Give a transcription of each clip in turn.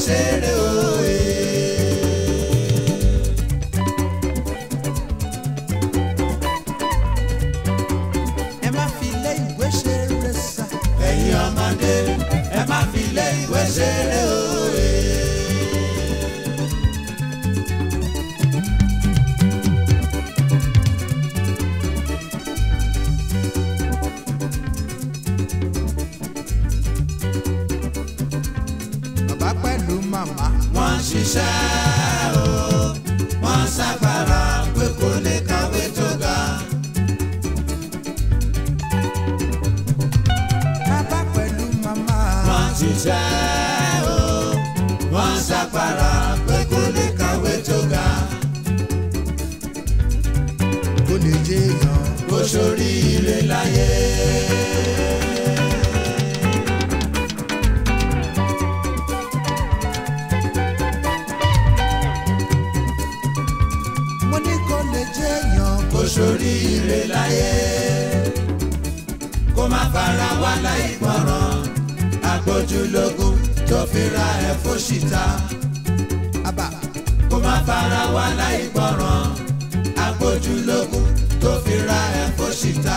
ser ṣiṣẹ́ o wọ́n ṣàfàrà pé kò lè kàwé tó ga. bàbá pẹ̀lú màmá. wọ́n ṣiṣẹ́ o wọ́n ṣàfàrà pé kò lè kàwé tó ga. kò lè jẹ́ èèyàn. kò sórí ilé láyé. wá láì gbọ́ràn agbójúlógún tó fi ra ẹ̀ fóṣìta. kó má fara wá láì gbọ́ràn agbójúlógún tó fi ra ẹ̀ fóṣìta.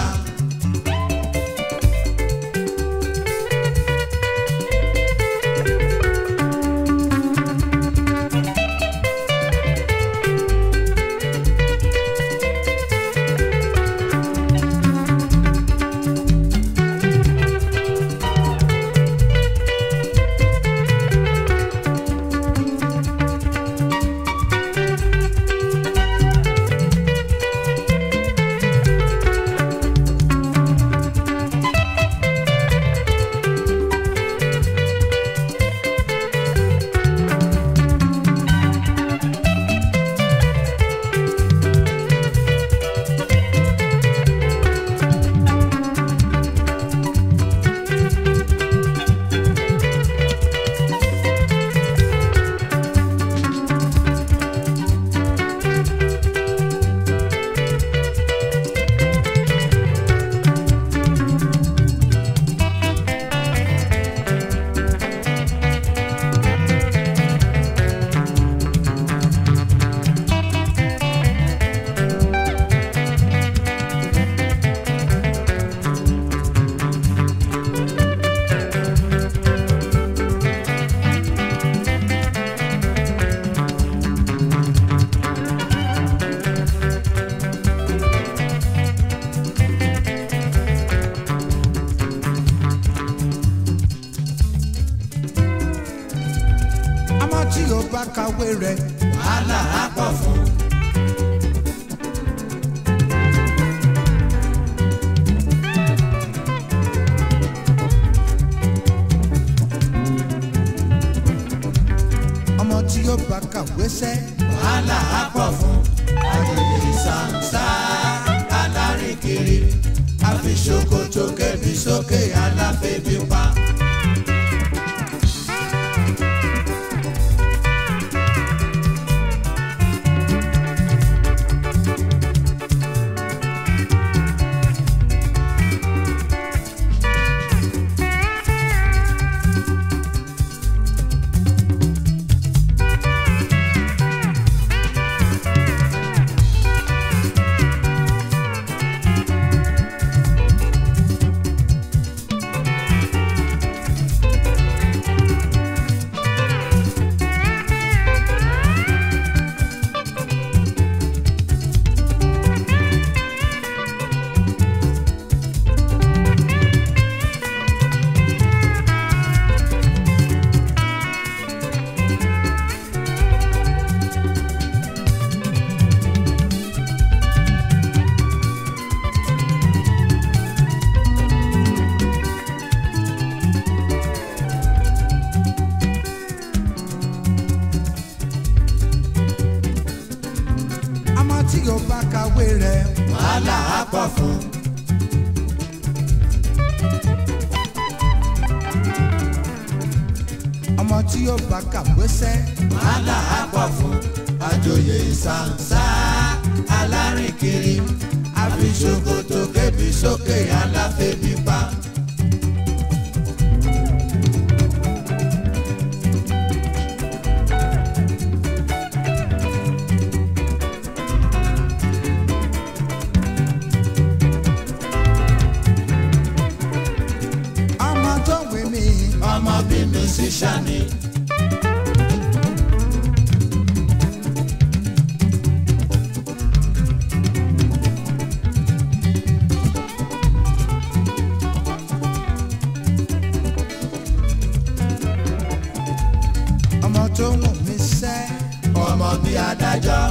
kàwé rẹ̀ wàhálà á pọ̀ fún. ọmọ tí yóò bá kàwé sẹ́ wàhálà á pọ̀ fún. àjèjì sàǹsà alárìnkiri àfi ṣòkòtò. àmọ́ tí o bá kàwé rẹ̀ wàhálà á pọ̀ fún. ọmọ tí o bá kàwé sẹ́ wàhálà á pọ̀ fún àjòyè ìsànsá alárìnkiri. òrìṣà ni. ọmọ tó wù mí sẹ́ ọmọ bíi adájọ́.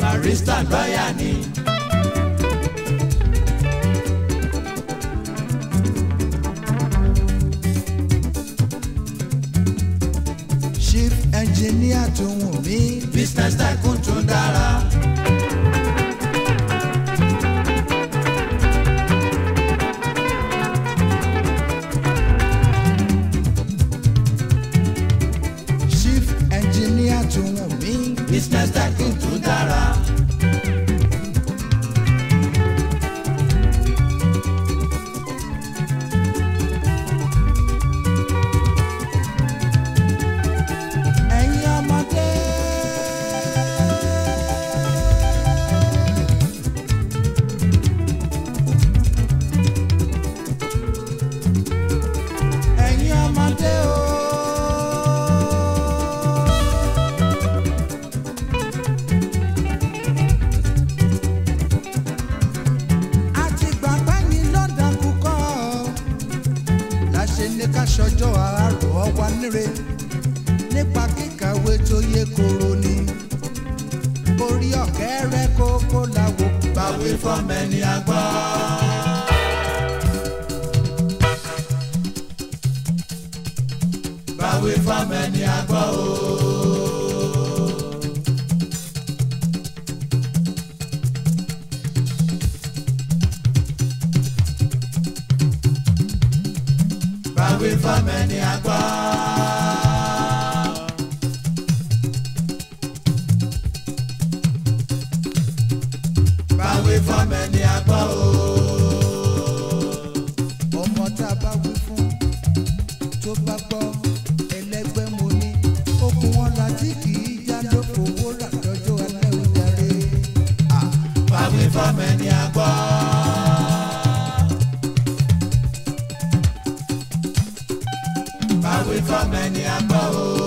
barista lọ́ọ̀yà ni. tó yẹ koro ni orí ọ̀kẹ́ rẹ kókó làwọ̀. báwí fọ́mẹ́ni àgbà. báwí fọ́mẹ́ni àgbà o. báwí fọ́mẹ́ni àgbà. bá wí fún tó bá gbọ́ ẹlẹ́gbẹ́ mo ní okùn wọn la tí kì í já ló fowó rà lọ́jọ́ alẹ́ ni a gbọ́. bá